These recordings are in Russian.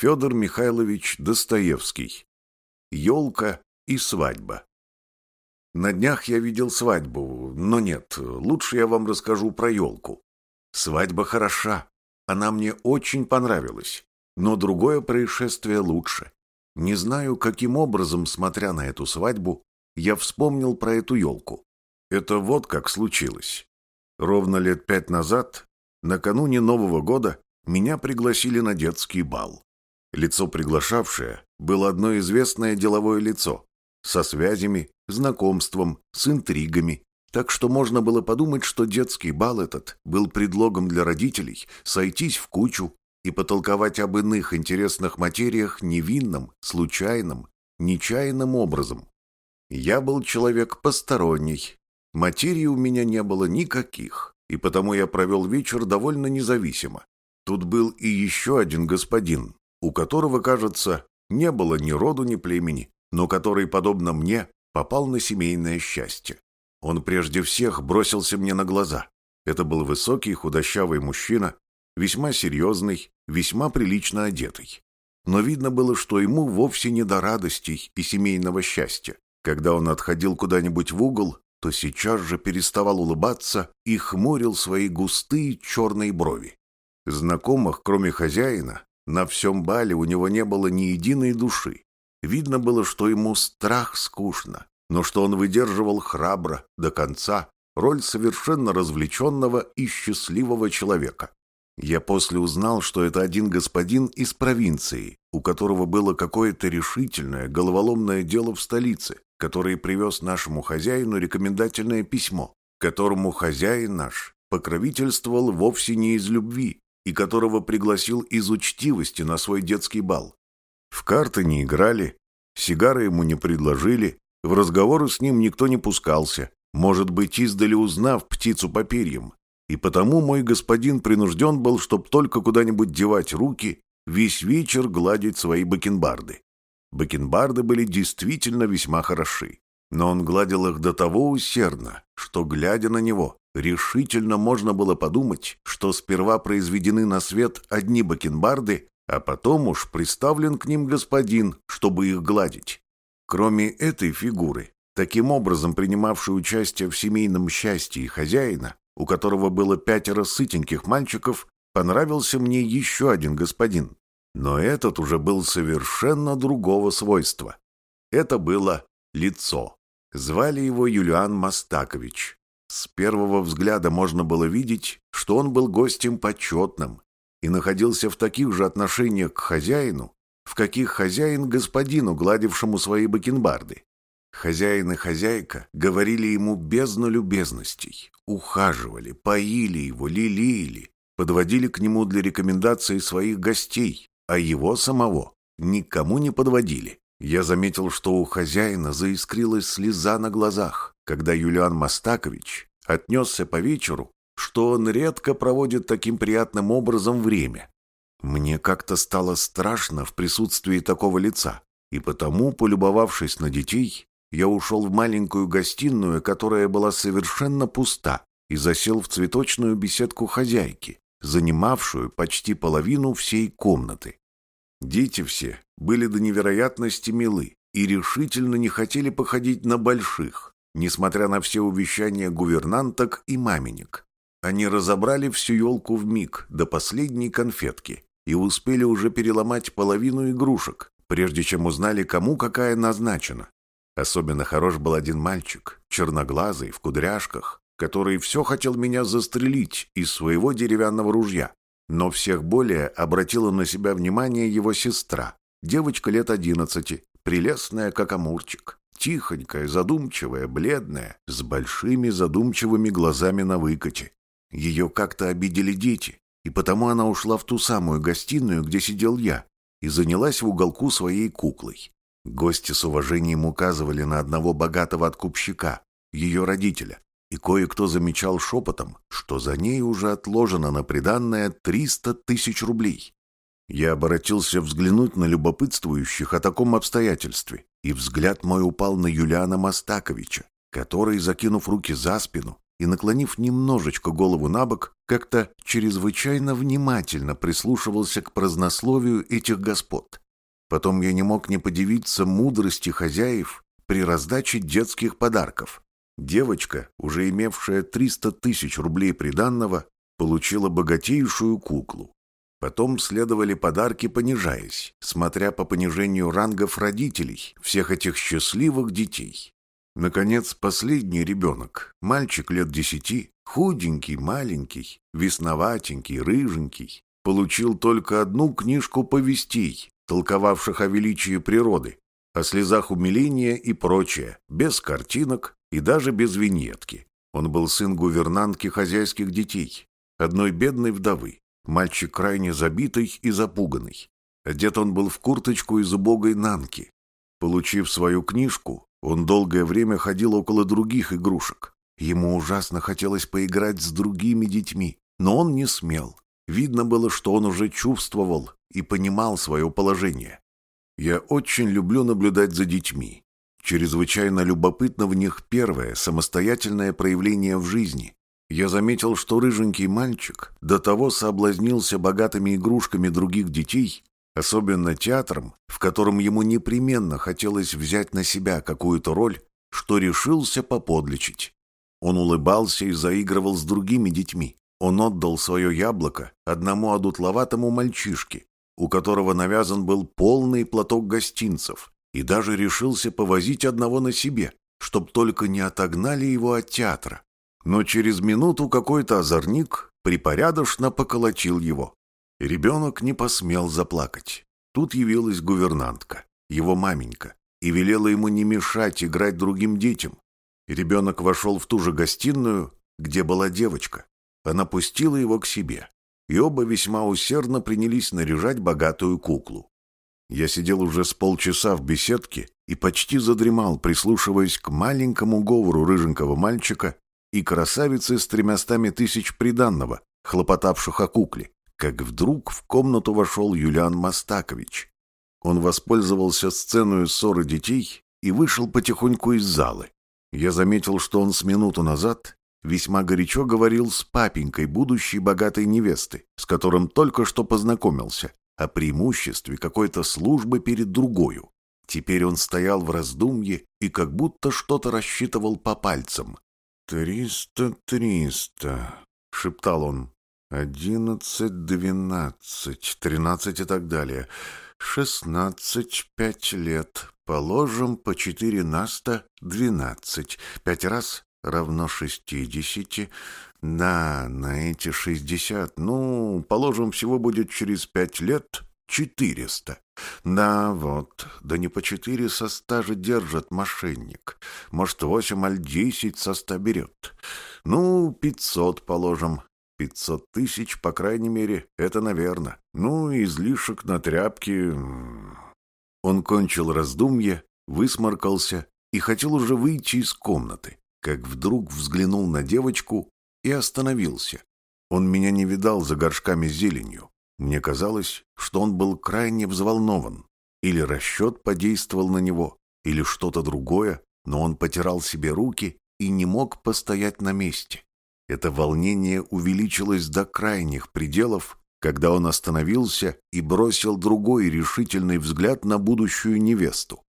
Федор Михайлович Достоевский. Ёлка и свадьба. На днях я видел свадьбу, но нет, лучше я вам расскажу про ёлку. Свадьба хороша, она мне очень понравилась, но другое происшествие лучше. Не знаю, каким образом, смотря на эту свадьбу, я вспомнил про эту ёлку. Это вот как случилось. Ровно лет пять назад, накануне Нового года, меня пригласили на детский бал. Лицо приглашавшее было одно известное деловое лицо, со связями, знакомством, с интригами, так что можно было подумать, что детский бал этот был предлогом для родителей сойтись в кучу и потолковать об иных интересных материях невинным, случайным, нечаянным образом. Я был человек посторонний, материи у меня не было никаких, и потому я провел вечер довольно независимо. Тут был и еще один господин, у которого, кажется, не было ни роду, ни племени, но который, подобно мне, попал на семейное счастье. Он прежде всех бросился мне на глаза. Это был высокий, худощавый мужчина, весьма серьезный, весьма прилично одетый. Но видно было, что ему вовсе не до радостей и семейного счастья. Когда он отходил куда-нибудь в угол, то сейчас же переставал улыбаться и хмурил свои густые черные брови. Знакомых, кроме хозяина, на всем бале у него не было ни единой души. Видно было, что ему страх скучно, но что он выдерживал храбро до конца роль совершенно развлеченного и счастливого человека. Я после узнал, что это один господин из провинции, у которого было какое-то решительное, головоломное дело в столице, который привез нашему хозяину рекомендательное письмо, которому хозяин наш покровительствовал вовсе не из любви, и которого пригласил из учтивости на свой детский бал. В карты не играли, сигары ему не предложили, в разговоры с ним никто не пускался, может быть, издали узнав птицу по перьям. И потому мой господин принужден был, чтоб только куда-нибудь девать руки, весь вечер гладить свои бакенбарды. Бакенбарды были действительно весьма хороши, но он гладил их до того усердно, что, глядя на него, решительно можно было подумать, что сперва произведены на свет одни бакенбарды, а потом уж приставлен к ним господин, чтобы их гладить. Кроме этой фигуры, таким образом принимавшей участие в семейном счастье хозяина, у которого было пятеро сытеньких мальчиков, понравился мне еще один господин. Но этот уже был совершенно другого свойства. Это было лицо. Звали его Юлиан Мастакович. С первого взгляда можно было видеть, что он был гостем почетным и находился в таких же отношениях к хозяину, в каких хозяин господину, гладившему свои бакенбарды. Хозяин и хозяйка говорили ему бездну любезностей, ухаживали, поили его, лелеяли, подводили к нему для рекомендации своих гостей, а его самого никому не подводили. Я заметил, что у хозяина заискрилась слеза на глазах, когда Юлиан Мастакович отнесся по вечеру, что он редко проводит таким приятным образом время. Мне как-то стало страшно в присутствии такого лица, и потому, полюбовавшись на детей, я ушел в маленькую гостиную, которая была совершенно пуста, и засел в цветочную беседку хозяйки, занимавшую почти половину всей комнаты. Дети все были до невероятности милы и решительно не хотели походить на больших, несмотря на все увещания гувернанток и маменек. Они разобрали всю елку в миг до последней конфетки и успели уже переломать половину игрушек, прежде чем узнали, кому какая назначена. Особенно хорош был один мальчик, черноглазый, в кудряшках, который все хотел меня застрелить из своего деревянного ружья. Но всех более обратила на себя внимание его сестра, девочка лет одиннадцати, прелестная, как амурчик, тихонькая, задумчивая, бледная, с большими задумчивыми глазами на выкате. Ее как-то обидели дети, и потому она ушла в ту самую гостиную, где сидел я, и занялась в уголку своей куклой. Гости с уважением указывали на одного богатого откупщика, ее родителя, и кое-кто замечал шепотом, что за ней уже отложено на приданное триста тысяч рублей. Я обратился взглянуть на любопытствующих о таком обстоятельстве, и взгляд мой упал на Юлиана Мастаковича, который, закинув руки за спину, и, наклонив немножечко голову на бок, как-то чрезвычайно внимательно прислушивался к празднословию этих господ. Потом я не мог не подивиться мудрости хозяев при раздаче детских подарков. Девочка, уже имевшая 300 тысяч рублей приданного, получила богатейшую куклу. Потом следовали подарки, понижаясь, смотря по понижению рангов родителей всех этих счастливых детей. Наконец, последний ребенок, мальчик лет десяти, худенький, маленький, весноватенький, рыженький, получил только одну книжку повестей, толковавших о величии природы, о слезах умиления и прочее, без картинок и даже без виньетки. Он был сын гувернантки хозяйских детей, одной бедной вдовы, мальчик крайне забитый и запуганный. Одет он был в курточку из убогой нанки. Получив свою книжку, он долгое время ходил около других игрушек. Ему ужасно хотелось поиграть с другими детьми, но он не смел. Видно было, что он уже чувствовал и понимал свое положение. Я очень люблю наблюдать за детьми. Чрезвычайно любопытно в них первое, самостоятельное проявление в жизни. Я заметил, что рыженький мальчик до того соблазнился богатыми игрушками других детей, особенно театром, в котором ему непременно хотелось взять на себя какую-то роль, что решился поподлечить. Он улыбался и заигрывал с другими детьми. Он отдал свое яблоко одному одутловатому мальчишке, у которого навязан был полный платок гостинцев, и даже решился повозить одного на себе, чтоб только не отогнали его от театра. Но через минуту какой-то озорник припорядочно поколотил его. Ребенок не посмел заплакать. Тут явилась гувернантка, его маменька, и велела ему не мешать играть другим детям. Ребенок вошел в ту же гостиную, где была девочка. Она пустила его к себе, и оба весьма усердно принялись наряжать богатую куклу. Я сидел уже с полчаса в беседке и почти задремал, прислушиваясь к маленькому говору рыженького мальчика и красавицы с тремястами тысяч приданного, хлопотавших о кукле как вдруг в комнату вошел Юлиан Мастакович. Он воспользовался сценой ссоры детей и вышел потихоньку из залы. Я заметил, что он с минуту назад весьма горячо говорил с папенькой будущей богатой невесты, с которым только что познакомился, о преимуществе какой-то службы перед другою. Теперь он стоял в раздумье и как будто что-то рассчитывал по пальцам. «Триста, триста», — шептал он одиннадцать, двенадцать, тринадцать и так далее. Шестнадцать, пять лет. Положим по четыре на сто, двенадцать. Пять раз равно шестидесяти. Да, на эти шестьдесят, ну, положим, всего будет через пять лет четыреста. Да, вот, да не по четыре со ста же держит мошенник. Может, восемь аль десять со ста берет. Ну, пятьсот положим. Пятьсот тысяч, по крайней мере, это наверно. Ну, излишек на тряпки... Он кончил раздумье, высморкался и хотел уже выйти из комнаты, как вдруг взглянул на девочку и остановился. Он меня не видал за горшками с зеленью. Мне казалось, что он был крайне взволнован. Или расчет подействовал на него, или что-то другое, но он потирал себе руки и не мог постоять на месте. Это волнение увеличилось до крайних пределов, когда он остановился и бросил другой решительный взгляд на будущую невесту.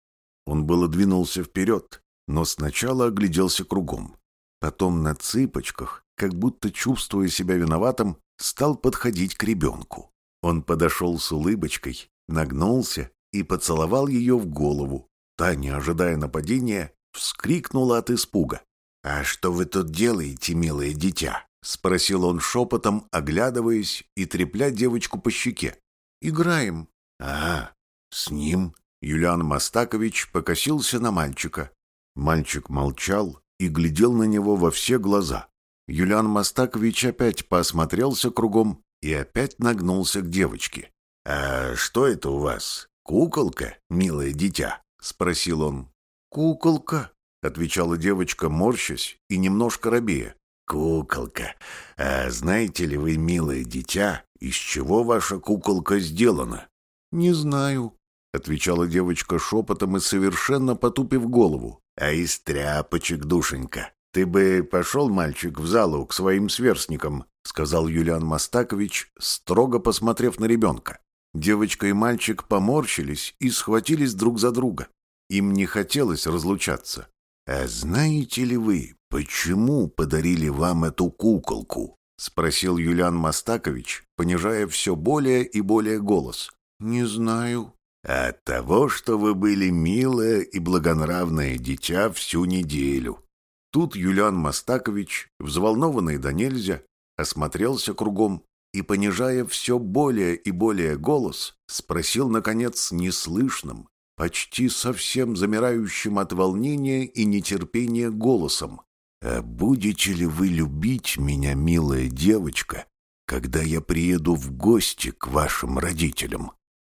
Он было двинулся вперед, но сначала огляделся кругом. Потом на цыпочках, как будто чувствуя себя виноватым, стал подходить к ребенку. Он подошел с улыбочкой, нагнулся и поцеловал ее в голову. Та, не ожидая нападения, вскрикнула от испуга. «А что вы тут делаете, милое дитя?» — спросил он шепотом, оглядываясь и трепля девочку по щеке. «Играем». «А, с ним?» Юлиан Мастакович покосился на мальчика. Мальчик молчал и глядел на него во все глаза. Юлиан Мастакович опять посмотрелся кругом и опять нагнулся к девочке. «А что это у вас? Куколка, милое дитя?» — спросил он. «Куколка», — отвечала девочка, морщась и немножко робея. «Куколка, а знаете ли вы, милое дитя, из чего ваша куколка сделана?» «Не знаю», — отвечала девочка шепотом и совершенно потупив голову. «А из тряпочек, душенька. «Ты бы пошел, мальчик, в залу к своим сверстникам», — сказал Юлиан Мастакович, строго посмотрев на ребенка. Девочка и мальчик поморщились и схватились друг за друга. Им не хотелось разлучаться. «А знаете ли вы, почему подарили вам эту куколку?» — спросил Юлиан Мастакович, понижая все более и более голос. «Не знаю». «От того, что вы были милое и благонравное дитя всю неделю». Тут Юлиан Мастакович, взволнованный до нельзя, осмотрелся кругом и, понижая все более и более голос, спросил, наконец, неслышным, почти совсем замирающим от волнения и нетерпения голосом. «А будете ли вы любить меня, милая девочка, когда я приеду в гости к вашим родителям?»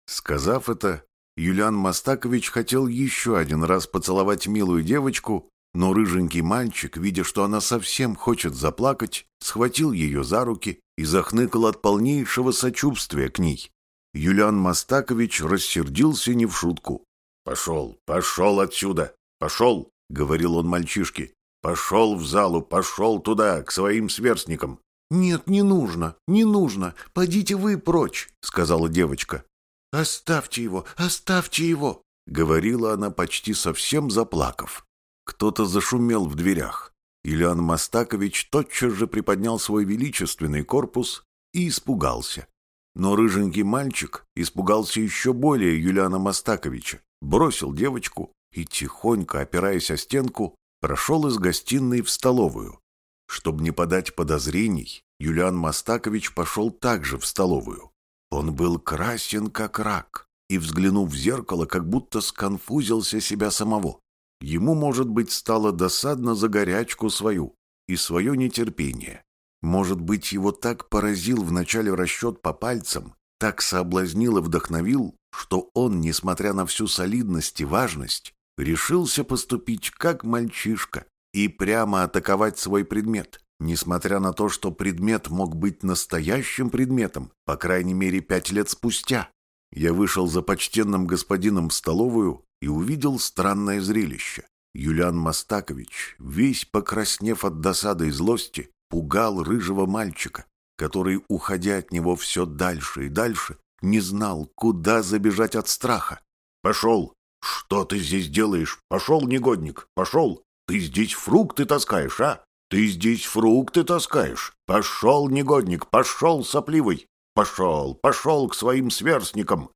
Сказав это, Юлиан Мастакович хотел еще один раз поцеловать милую девочку, но рыженький мальчик, видя, что она совсем хочет заплакать, схватил ее за руки и захныкал от полнейшего сочувствия к ней. Юлиан Мастакович рассердился не в шутку. «Пошел, пошел отсюда, пошел!» — говорил он мальчишке. «Пошел в залу, пошел туда, к своим сверстникам!» «Нет, не нужно, не нужно, пойдите вы прочь!» — сказала девочка. «Оставьте его, оставьте его!» — говорила она, почти совсем заплакав. Кто-то зашумел в дверях. Ильян Мастакович тотчас же приподнял свой величественный корпус и испугался. Но рыженький мальчик испугался еще более Юлиана Мастаковича, бросил девочку и, тихонько опираясь о стенку, прошел из гостиной в столовую. Чтобы не подать подозрений, Юлиан Мастакович пошел также в столовую. Он был красен, как рак, и, взглянув в зеркало, как будто сконфузился себя самого. Ему, может быть, стало досадно за горячку свою и свое нетерпение. Может быть, его так поразил вначале расчет по пальцам, так соблазнил и вдохновил, что он, несмотря на всю солидность и важность, решился поступить как мальчишка и прямо атаковать свой предмет, несмотря на то, что предмет мог быть настоящим предметом, по крайней мере, пять лет спустя. Я вышел за почтенным господином в столовую и увидел странное зрелище. Юлиан Мастакович, весь покраснев от досады и злости, пугал рыжего мальчика, который, уходя от него все дальше и дальше, не знал, куда забежать от страха. «Пошел! Что ты здесь делаешь? Пошел, негодник! Пошел! Ты здесь фрукты таскаешь, а? Ты здесь фрукты таскаешь! Пошел, негодник! Пошел, сопливый! Пошел! Пошел к своим сверстникам!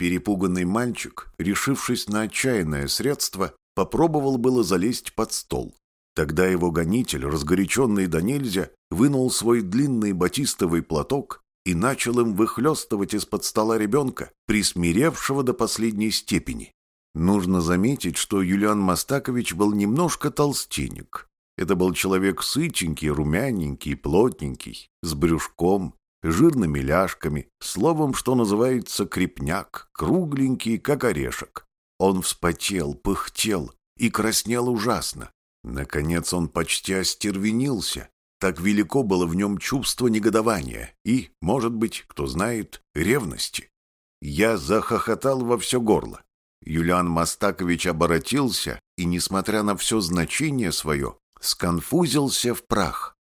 Перепуганный мальчик, решившись на отчаянное средство, попробовал было залезть под стол. Тогда его гонитель, разгоряченный до нельзя, вынул свой длинный батистовый платок и начал им выхлестывать из-под стола ребенка, присмиревшего до последней степени. Нужно заметить, что Юлиан Мастакович был немножко толстенек. Это был человек сытенький, румяненький, плотненький, с брюшком, жирными ляжками, словом, что называется крепняк, кругленький, как орешек. Он вспотел, пыхтел и краснел ужасно. Наконец он почти остервенился. Так велико было в нем чувство негодования и, может быть, кто знает, ревности. Я захохотал во все горло. Юлиан Мастакович оборотился и, несмотря на все значение свое, сконфузился в прах.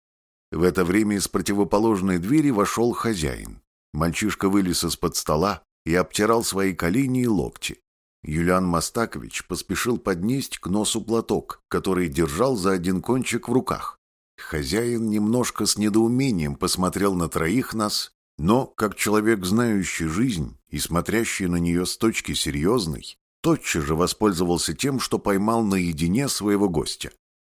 В это время из противоположной двери вошел хозяин. Мальчишка вылез из-под стола и обтирал свои колени и локти. Юлиан Мастакович поспешил поднести к носу платок, который держал за один кончик в руках. Хозяин немножко с недоумением посмотрел на троих нас, но, как человек, знающий жизнь и смотрящий на нее с точки серьезной, тотчас же воспользовался тем, что поймал наедине своего гостя.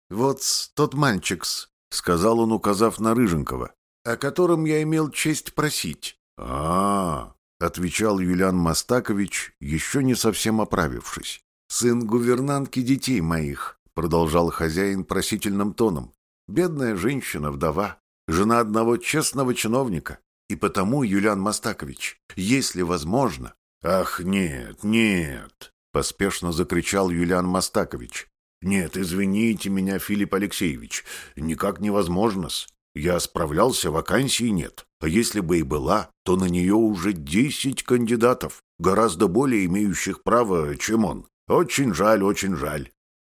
«Вот тот мальчик-с, — сказал он, указав на Рыженкова, — о котором я имел честь просить. а, -а, -а отвечал Юлиан Мастакович, еще не совсем оправившись. «Сын гувернантки детей моих», — продолжал хозяин просительным тоном. «Бедная женщина, вдова, жена одного честного чиновника. И потому, Юлиан Мастакович, если возможно...» «Ах, нет, нет!» — поспешно закричал Юлиан Мастакович. «Нет, извините меня, Филипп Алексеевич, никак невозможно-с. Я справлялся, вакансии нет. А если бы и была, то на нее уже десять кандидатов, гораздо более имеющих право, чем он. Очень жаль, очень жаль».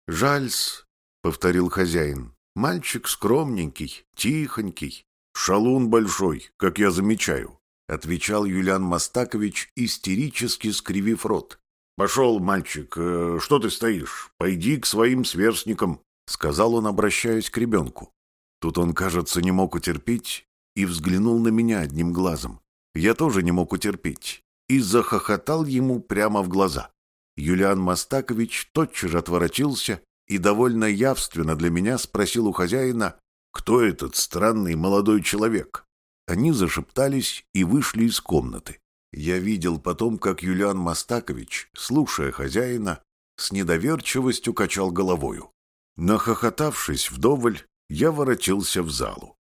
«Жаль-с», — повторил хозяин. Мальчик скромненький, тихонький, шалун большой, как я замечаю, отвечал Юлиан Мастакович, истерически скривив рот. «Пошел, мальчик, э, что ты стоишь? Пойди к своим сверстникам», — сказал он, обращаясь к ребенку. Тут он, кажется, не мог утерпеть и взглянул на меня одним глазом. Я тоже не мог утерпеть и захохотал ему прямо в глаза. Юлиан Мастакович тотчас же отворотился и довольно явственно для меня спросил у хозяина, кто этот странный молодой человек. Они зашептались и вышли из комнаты. Я видел потом, как Юлиан Мастакович, слушая хозяина, с недоверчивостью качал головою. Нахохотавшись вдоволь, я воротился в залу.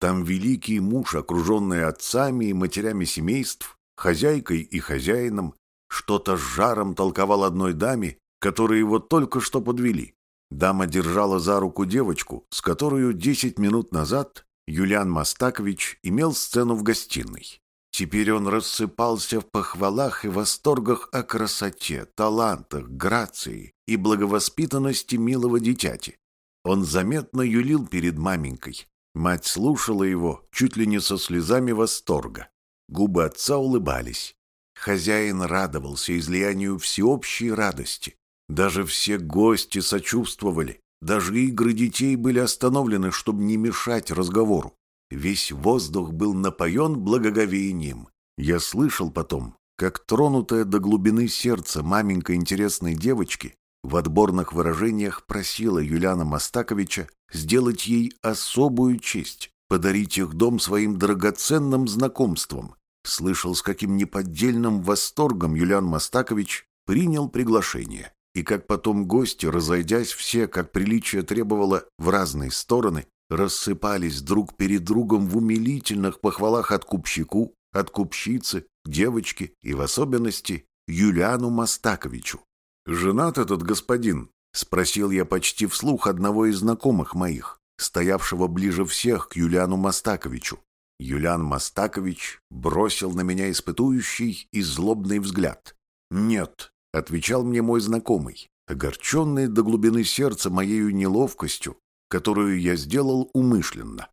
Там великий муж, окруженный отцами и матерями семейств, хозяйкой и хозяином, что-то с жаром толковал одной даме, которые его только что подвели. Дама держала за руку девочку, с которой десять минут назад Юлиан Мастакович имел сцену в гостиной. Теперь он рассыпался в похвалах и восторгах о красоте, талантах, грации и благовоспитанности милого дитяти. Он заметно юлил перед маменькой. Мать слушала его чуть ли не со слезами восторга. Губы отца улыбались. Хозяин радовался излиянию всеобщей радости. Даже все гости сочувствовали. Даже игры детей были остановлены, чтобы не мешать разговору. Весь воздух был напоен благоговением. Я слышал потом, как тронутая до глубины сердца маменька интересной девочки в отборных выражениях просила Юлиана Мастаковича сделать ей особую честь, подарить их дом своим драгоценным знакомством. Слышал, с каким неподдельным восторгом Юлиан Мастакович принял приглашение, и как потом гости, разойдясь все, как приличие требовало, в разные стороны, рассыпались друг перед другом в умилительных похвалах от купщику, от купщицы, девочки и в особенности Юлиану Мастаковичу. «Женат этот господин?» — спросил я почти вслух одного из знакомых моих, стоявшего ближе всех к Юлиану Мастаковичу. Юлиан Мастакович бросил на меня испытующий и злобный взгляд. «Нет», — отвечал мне мой знакомый, огорченный до глубины сердца моею неловкостью которую я сделал умышленно.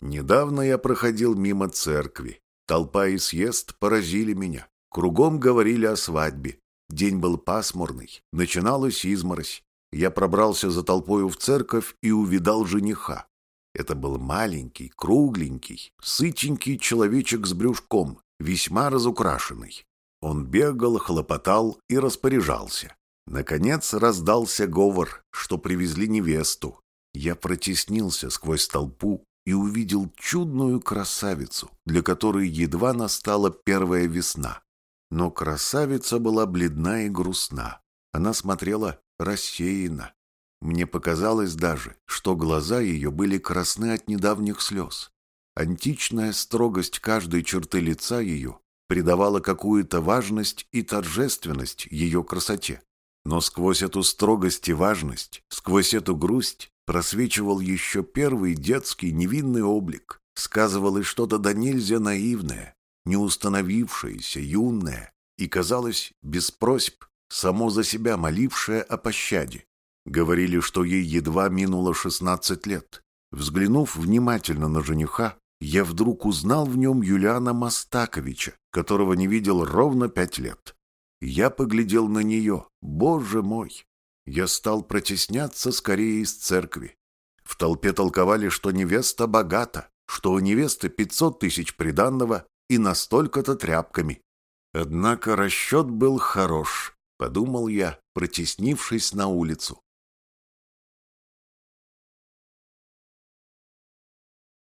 Недавно я проходил мимо церкви. Толпа и съезд поразили меня. Кругом говорили о свадьбе. День был пасмурный, начиналась изморозь. Я пробрался за толпою в церковь и увидал жениха. Это был маленький, кругленький, сытенький человечек с брюшком, весьма разукрашенный. Он бегал, хлопотал и распоряжался. Наконец раздался говор, что привезли невесту. Я протеснился сквозь толпу и увидел чудную красавицу, для которой едва настала первая весна. Но красавица была бледна и грустна. Она смотрела рассеянно. Мне показалось даже, что глаза ее были красны от недавних слез. Античная строгость каждой черты лица ее придавала какую-то важность и торжественность ее красоте. Но сквозь эту строгость и важность, сквозь эту грусть, просвечивал еще первый детский невинный облик. Сказывалось что-то да нельзя наивное, не установившееся, юное, и, казалось, без просьб, само за себя молившее о пощаде. Говорили, что ей едва минуло шестнадцать лет. Взглянув внимательно на жениха, я вдруг узнал в нем Юлиана Мастаковича, которого не видел ровно пять лет. Я поглядел на нее. Боже мой! Я стал протесняться скорее из церкви. В толпе толковали, что невеста богата, что у невесты пятьсот тысяч приданного и настолько-то тряпками. Однако расчет был хорош, подумал я, протеснившись на улицу.